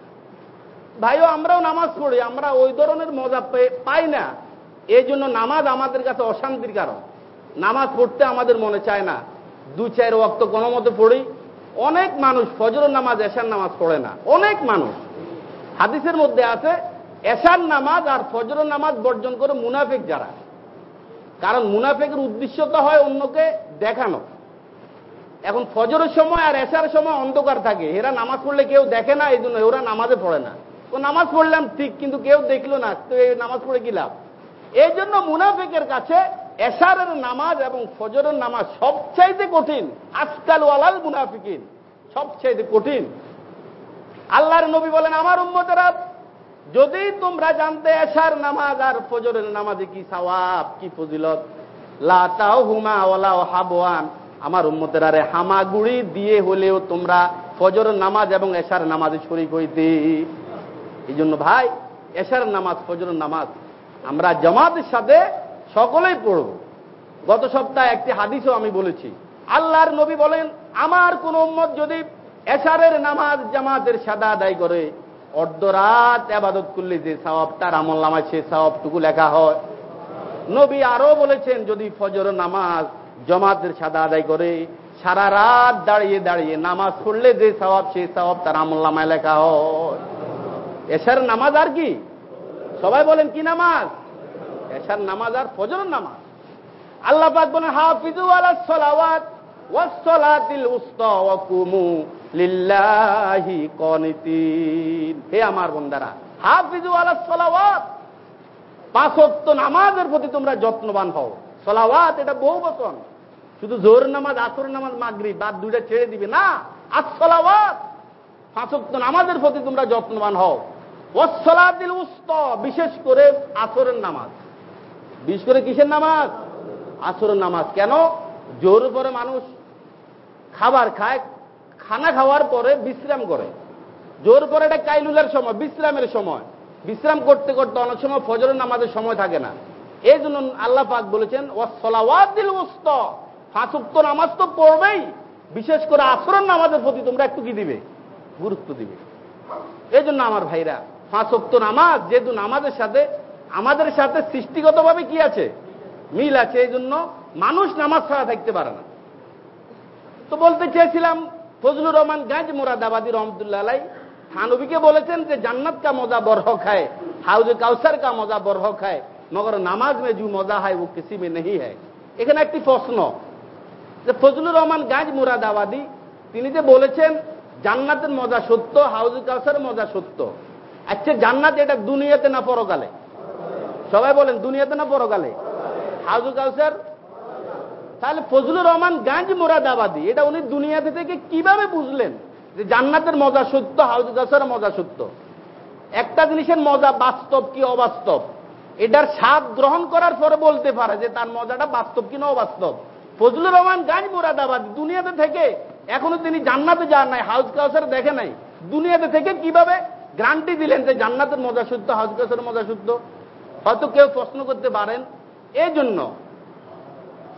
ভাইও, আমরাও নামাজ পড়ি, আমরা ওই ধরনের মজা পাই না। এই জন্য নামাজ আমাদের কাছে অশান্তির কারণ। নামাজ পড়তে আমাদের মনে চায় না। দু চার ওয়াক্ত কোনো মতো পড়ি অনেক মানুষ ফজর নামাজ, এশার নামাজ পড়ে না। অনেক মানুষ। হাদিসের মধ্যে আছে, এশার নামাজ আর ফজর নামাজ বর্জন করে মুনাফিক যারা। কারণ মুনাফেকের উদ্দেশ্য তো হয় অন্যকে দেখানো। এখন ফজরের সময় আর এসার সময় অন্ধকার থাকে। এরা নামাজ পড়লে কেউ দেখে না এই জন্য ওরা নামাজে পড়ে না। তো নামাজ পড়লাম ঠিক, কিন্তু কেউ দেখল না, তো এই নামাজ পড়ে কি লাভ? এই জন্য মুনাফেকের কাছে এশারের নামাজ এবং ফজরের নামাজ সবচাইতে কঠিন। আজকাল ওয়ালাল মুনাফিকিন, সবচাইতে কঠিন। আল্লাহর নবী বলেন, আমার উম্মতেরা, যদি তোমরা জানতে এশার নামাজ আর ফজরের নামাজে কি সওয়াব, কি ফজিলত লাতাও হুমা ওলাও হাবওয়ান, আমার উম্মতের আরে হামাগুড়ি দিয়ে হলেও তোমরা ফজরের নামাজ এবং এশার নামাজে শরিক হইতে। এই জন্য ভাই, এশার নামাজ, ফজরের নামাজ, আমরা জামাতের সাথে সকলেই পড়ব। গত সপ্তাহে একটি হাদিসও আমি বলেছি। আল্লাহর নবী বলেন, আমার কোন উম্মত যদি এশারের নামাজ জামাতের সাদা আদায় করে, অর্ধরাত আবাদত করলে যে সওয়াব, তার আমল নামায় সে সওয়াবটুকু লেখা হয়। নবী আরও বলেছেন, যদি ফজর নামাজ জমাতের সাদা আদায় করে, সারা রাত দাঁড়িয়ে দাঁড়িয়ে নামাজ পড়লে যে সওয়াব, সে সওয়াব তার আমল নামায় লেখা হয়। এশার নামাজ আর কি? সবাই বলেন, কি নামাজ? এশার নামাজ আর ফজর নামাজ। আল্লাহ বলেন, হাফিজু আলা সলাওয়াত ওয়াসসালাতিল উসতা, ওয়া কুমু লিল্লাহি হে আমার বন্দারা, হাফিজু আলা সলাওয়াত, পাঁচ ওয়াক্ত নামাজের প্রতি তোমরা যত্নবান হও। সলাওয়াত, এটা বহু বচন। শুধু জোর নামাজ, আসর নামাজ মাগরি বাদ দুইটা ছেড়ে দিবে না। আজ সলাওয়াত, পাঁচ ওয়াক্ত নামাজের প্রতি তোমরা যত্নবান হও। ওয়াসসালাতিল উসতা, বিশেষ করে আসরের নামাজ। বিশেষ করে কিসের নামাজ? আসরের নামাজ। কেন? জোর পরে মানুষ খাবার খায়, খানা খাওয়ার পরে বিশ্রাম করে। জোর পরে এটা কাইলুলের সময়, বিশ্রামের সময়। বিশ্রাম করতে করতে অনেক সময় ফজরের নামাজের সময় থাকে না। এই জন্য আল্লাহ পাক বলেছেন ওয়াসলাওয়াদিল উস্ত ফাঁসুক্ত নামাজ তো পড়বেই। বিশেষ করে আসরের নামাজের প্রতি তোমরা একটু কি দিবে? গুরুত্ব দিবে। এই জন্য আমার ভাইরা ফাঁসক্ত নামাজ, যেহেতু নামাজের সাথে আমাদের সাথে সৃষ্টিগতভাবে কি আছে? মিল আছে এই জন্য মানুষ নামাজ ছাড়া থাকতে পারে না। তো বলতে চেয়েছিলাম, ফজলুর রহমান গাঁজ মোরাদাবাদী রহমতুল্লাহ আলাই, থানবীকে বলেছেন যে জান্নাত কা মজা বরহ খায়, হাউজে কাউসার কা মজা বরহ খায়, মগর নামাজ মে জু মজা হয় ও কিসি মে নেই হয়। এখানে একটি প্রশ্ন, যে ফজলুর রহমান গাঁজ মুরাদাবাদী, তিনি যে বলেছেন, জান্নাতের মজা সত্য, হাউজে কাউসার মজা সত্য। আচ্ছা জান্নাত এটা দুনিয়াতে না পরকালে? সবাই বলেন, দুনিয়াতে না পরকালে হাউজু কাউসার? তাহলে ফজলুর রহমান গাঞ্জ মোরাদাবাদী। এটা উনি দুনিয়াতে থেকে কীভাবে বুঝলেন যে জান্নাতের মজা সত্য হাউজু কাউসার মজা সত্য? একটা জিনিসের মজা বাস্তব কি অবাস্তব? এটার স্বাদ গ্রহণ করার পরে বলতে পারে যে তার মজাটা বাস্তব কি না অবাস্তব? ফজলুর রহমান গাঞ্জ মোরাদাবাদী। দুনিয়াতে থেকে এখনও তিনি জান্নাতে যান নাই হাউজ কাউসার দেখে নাই। দুনিয়াতে থেকে কীভাবে গ্রান্টি দিলেন যে জান্নাতের মজা শুদ্ধ হাউজ কাউসারের মজা শুদ্ধ হয়তো কেউ প্রশ্ন করতে পারেন এই জন্য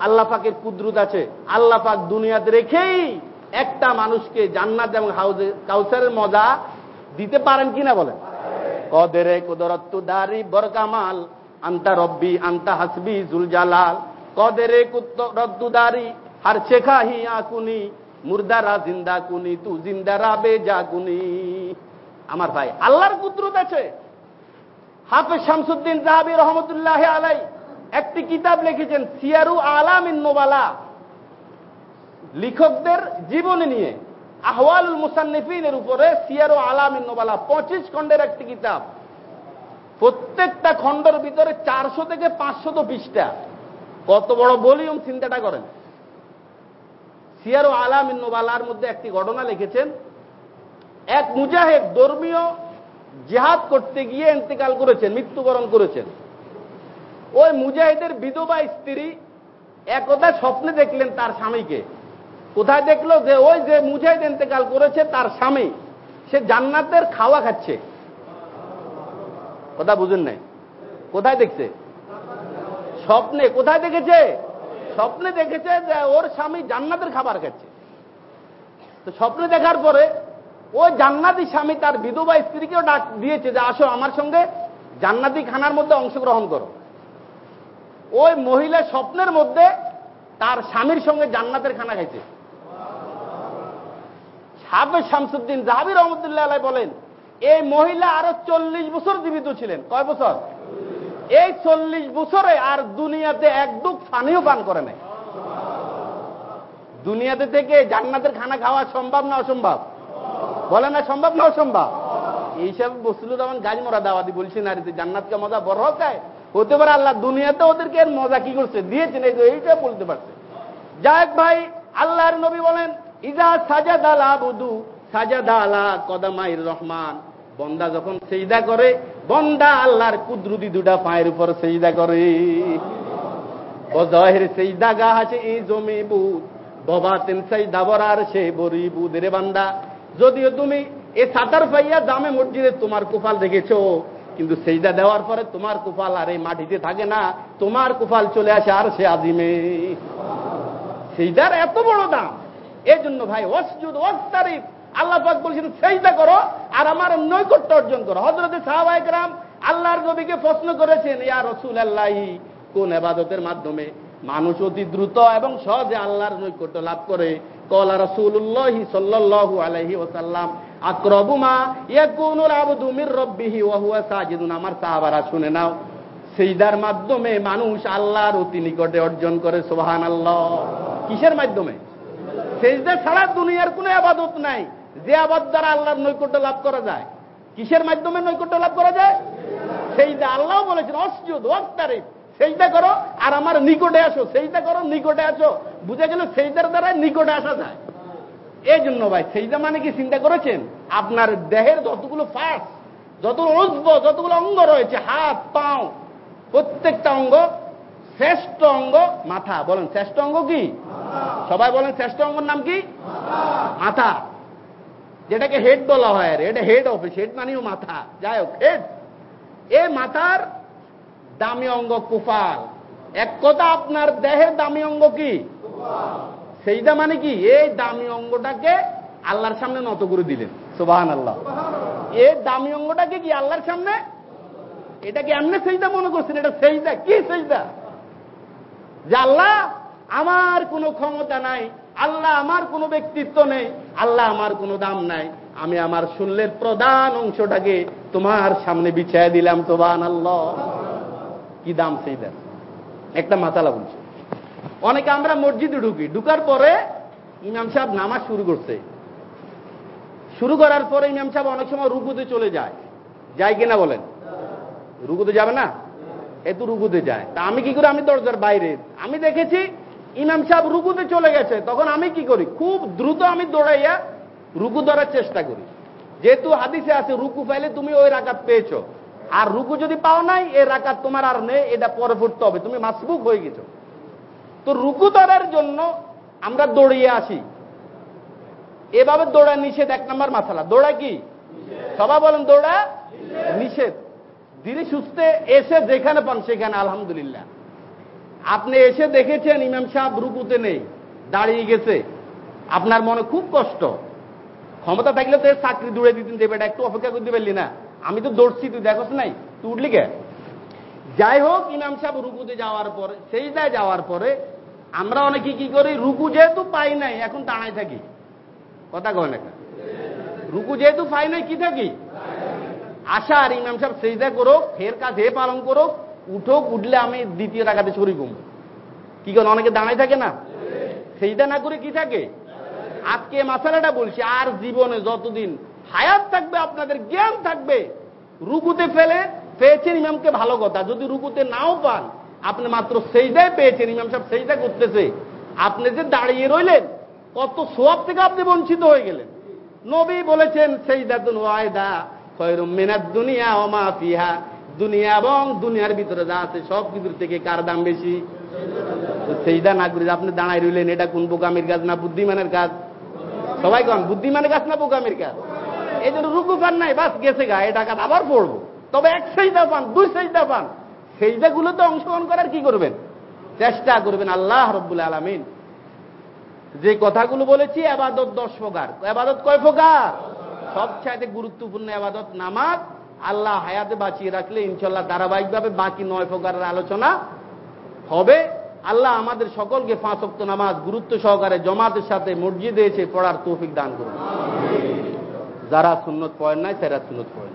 আল্লাহ পাকের কুদরত আছে। আল্লাহ পাক দুনিয়াতে রেখেই একটা মানুষকে জান্নাত এবং হাউজে কাউসারের মজা দিতে পারেন কিনা বলেন? কদেরে কুদরত্তু দারি বরকামাল, আন্তা রব্বি, আন্তা হাসবি জুল জালাল কদেরে কুদরত্তু দারি, হার শেখা হি আকুনি, মুর্দারা জিন্দা কুনি, তু জিন্দারা বেজা কুনি আমার ভাই, আল্লাহর কুদরত আছে। হাফেজ শামসুদ্দিন জাহাবি রহমতুল্লাহ আলাই একটি কিতাব লিখেছেন, সিয়ারু আলামিন নোবালা। লেখকদের জীবনী নিয়ে আহওয়ালুল মুসান্নিফিনের উপরে সিয়ারু আলামিন নোবালা, পঁচিশ খণ্ডের একটি কিতাব। প্রত্যেকটা খণ্ডের ভিতরে চারশো থেকে পাঁচশত পৃষ্ঠা। কত বড় ভলিউম চিন্তাটা করেন। সিয়ারু আলামিন নোবালার মধ্যে একটি ঘটনা লিখেছেন, এক মুজাহিদ ধর্মীয় জেহাদ করতে গিয়ে ইন্তেকাল করেছেন, মৃত্যুবরণ করেছেন। ওই মুজাহিদের বিধবা স্ত্রী একদা স্বপ্নে দেখলেন তার স্বামীকে। কোথায় দেখল যে ওই যে মুজাহিদ ইন্তেকাল করেছে তার স্বামী, সে জান্নাতের খাওয়া খাচ্ছে। কথা বুঝেন নাই? কোথায় দেখছে? স্বপ্নে, কোথায় দেখেছে? স্বপ্নে দেখেছে যে ওর স্বামী জান্নাতের খাবার খাচ্ছে। তো স্বপ্নে দেখার পরে ওই জান্নাতি স্বামী তার বিধবা স্ত্রীকেও ডাক দিয়েছে যে আসো আমার সঙ্গে জান্নাতি খানার মধ্যে অংশগ্রহণ করো। ওই মহিলা স্বপ্নের মধ্যে তার স্বামীর সঙ্গে জান্নাতের খানা খাইছে। সাবে শামসুদ্দিন জাহাবির রহমতুল্লাহ আলাই বলেন, এই মহিলা আরও চল্লিশ বছর জীবিত ছিলেন। কয় বছর? এই চল্লিশ বছরে আর দুনিয়াতে এক দুঃখ পানিও পান করে নাই। দুনিয়াতে থেকে জান্নাতের খানা খাওয়া সম্ভব না অসম্ভব? বলে না সম্ভব না অসম্ভব? এইসব বসলুর রহমান গাছ মরা দাওয়াতি বলছি নারীতে জান্নাতকে মজা বড় খায় হতে পারে আল্লাহ দুনিয়াতে ওদেরকে মজা কি করছে? দিয়েছেন, এই এইটা বলতে পারছে। যাক ভাই, আল্লাহর নবী বলেন, ইজা সাজাদা লা বুদু সাজাদা আলা কদামাইর রহমান। বন্দা যখন সেইদা করে, বন্দা আল্লাহর কুদরুদি দুটা পায়ের উপর সেইদা করে। বজহের সেইদা গা আছে, এই জমি বুধ ববাতেন সেইদা বরার সে বরি বুধ রে বান্দা যদিও তুমি এ সাতার পাইয়া জামে মসজিদে তোমার কুফাল দেখেছ, কিন্তু সেইটা দেওয়ার পরে তোমার কুফাল আর এই মাটিতে থাকে না, তোমার কুফাল চলে আসে আর সে আজিমে। সেইদার এত বড় দাম। এই জন্য ভাই অসজুদ অস্তারিফ আল্লাহ পাক বলছেন সেইদা করো আর আমার নৈকট্য অর্জন করো। হজরত সাহাবাইকরাম আল্লাহর নবীকে প্রশ্ন করেছেন, ইয়া রসুল আল্লাহ কোন এবাদতের মাধ্যমে মানুষ অতি দ্রুত এবং সহজে আল্লাহর নৈকট্য লাভ করে? কলা রসুল্লাহি সাল্লাল্লাহু আলাইহি ওসাল্লাম আক্রবুমা ইয়াকুনুল রব্বিহি ওয়া সাজিদুন আমার সাহাবারা শুনে নাও, সেইদার মাধ্যমে মানুষ আল্লাহর অতি নিকটে অর্জন করে সোহান আল্লাহ কিসের মাধ্যমে? সেজদা ছাড়া দুনিয়ার কোনো আবাদত নাই। যে আবাদ দ্বারা আল্লাহর নৈকট্য লাভ করা যায়। কিসের মাধ্যমে নৈকট্য লাভ করা যায়? সেইদা আল্লাহ বলেছেন, অসজুদ ওয়াক্তারিফ সেইদা করো আর আমার নিকটে আসো সেইটা করো নিকটে আসো। বুঝে গেল সেইটার দ্বারা নিকটে আসা যায়। এই জন্য ভাই সেইটা মানে কি চিন্তা করেছেন? আপনার দেহের যতগুলো ফাঁস যতগুলো অজ্ব যতগুলো অঙ্গ রয়েছে হাত পাও প্রত্যেকটা অঙ্গ শ্রেষ্ঠ অঙ্গ মাথা। বলেন শ্রেষ্ঠ অঙ্গ কি? সবাই বলেন শ্রেষ্ঠ অঙ্গের নাম কি? মাথা। যেটাকে হেড বলা হয় আর এটা হেড অফিস হেড মানেও মাথা। যাই হোক হেড এই মাথার দামি অঙ্গ কুফাল এক কথা, আপনার দেহের দামি অঙ্গ কি? সেইটা মানে কি? এই দামি অঙ্গটাকে আল্লাহর সামনে নত করে দিলেন। সুবাহান আল্লাহ এই দামি অঙ্গটাকে কি আল্লাহর সামনে? এটাকে এমনি সেইটা মনে করছেন? এটা সেইটা? কি সেইটা? যে আল্লাহ আমার কোনো ক্ষমতা নাই, আল্লাহ আমার কোনো ব্যক্তিত্ব নেই, আল্লাহ আমার কোনো দাম নাই। আমি আমার শূন্যের প্রধান অংশটাকে তোমার সামনে বিছায় দিলাম তোবান আল্লাহ কি দাম সেই দেন একটা মাতালা বলছে। অনেকে আমরা মসজিদে ঢুকি, ঢুকার পরে ইমাম সাহেব নামাজ শুরু করছে। শুরু করার পরে ইমাম সাহেব অনেক সময় রুকুতে চলে যায়। যায় কিনা বলেন? রুকুতে যাবে না? এতো রুকুতে যায়। তা আমি কি করি? আমি দরজার বাইরে। আমি দেখেছি ইমাম সাহেব রুকুতে চলে গেছে। তখন আমি কি করি? খুব দ্রুত আমি দৌড়াইয়া রুকু ধরার চেষ্টা করি। যেহেতু হাদিসে আছে, রুকু ফাইলে তুমি ওই রাকাত পেয়েছ। আর রুকু যদি পাও নাই এই রাকাত তোমার আর নেই এটা পরে পড়তে হবে। তুমি মাসবুক হয়ে গেছো। তো রুকু ধরার জন্য আমরা দৌড়িয়ে আসি। এভাবে দৌড়া নিষেধ এক নম্বর মাসালা। দৌড়া কি? সবাই বলেন দৌড়া? নিষেধ। ধীরে সুস্থে এসে যেখানে পান সেখানে আলহামদুলিল্লাহ। আপনি এসে দেখেছেন ইমাম সাহেব রুকুতে নেই দাঁড়িয়ে গেছে। আপনার মনে খুব কষ্ট। ক্ষমতা থাকলে তো চাকরি দূরে দিতেন দেবে বেটা একটু অপেক্ষা করতে পারলি না। আমি তো দৌড়ছি, তুই দেখোস নাই? তুই উঠলি কে? যাই হোক, ইমাম সাহেব রুকুতে যাওয়ার পরে সেই যায় যাওয়ার পরে আমরা অনেকে কি করি, রুকু যেহেতু পাই নাই, এখন দাঁড়ায় থাকি। কথা কয় না রুকু যেহেতু পাই নাই, কি থাকি? আশা আর ইমাম সাহেব সেইদা করো ফের কাজ হে পালন করো উঠোক, উঠলে আমি দ্বিতীয় টাকাতে ছড়ি কমবো কি করে অনেকে দাঁড়ায় থাকে না? সেইটা না করে কি থাকে? আজকে মাসালাটা বলছি, আর জীবনে যতদিন হায়াত থাকবে, আপনাদের জ্ঞান থাকবে। রুকুতে ফেলে পেয়েছেন ইমামকে ভালো কথা। যদি রুকুতে নাও পান, আপনি মাত্র সেইটাই পেয়েছেন, ইমাম সাহেব সেইটা করতেছে। আপনি যে দাঁড়িয়ে রইলেন, কত সোয়াব থেকে আপনি বঞ্চিত হয়ে গেলেন। নবী বলেছেন সেই দাতুন ওয়ায়দা খয়রুম মিনাদ দুনিয়া ওমা ফিহা। দুনিয়া এবং দুনিয়ার ভিতরে যা আছে, সব কিছুর থেকে কার দাম বেশি? তো সেইটা না করে আপনি দাঁড়াই রইলেন, এটা কোন বোকামির কাজ না বুদ্ধিমানের কাজ? সবাই কন, বুদ্ধিমানের কাজ না বোকামির কাজ? এই জন্য রুকু পান নাই, বাস গেছে গা এই টাকা আবার পড়ব। তবে এক সেইটা পান, দুই সেইটা পান। সেইটাগুলোতে অংশগ্রহণ করার কি করবেন? চেষ্টা করবেন আল্লাহ রব্বুল আলমিন। যে কথাগুলো বলেছি আবাদত দশ প্রকার। আবাদত কয় প্রকার? সবচাইতে গুরুত্বপূর্ণ আবাদত নামাজ, আল্লাহ হায়াতে বাঁচিয়ে রাখলে ইনশাল্লাহ ধারাবাহিকভাবে বাকি নয় প্রকারের আলোচনা হবে। আল্লাহ আমাদের সকলকে পাঁচ অক্ত নামাজ গুরুত্ব সহকারে জমাতের সাথে মসজিদে এসে পড়ার তৌফিক দান করুন। যারা সুন্নত পড়েন নাই তারা সুন্নত পড়েন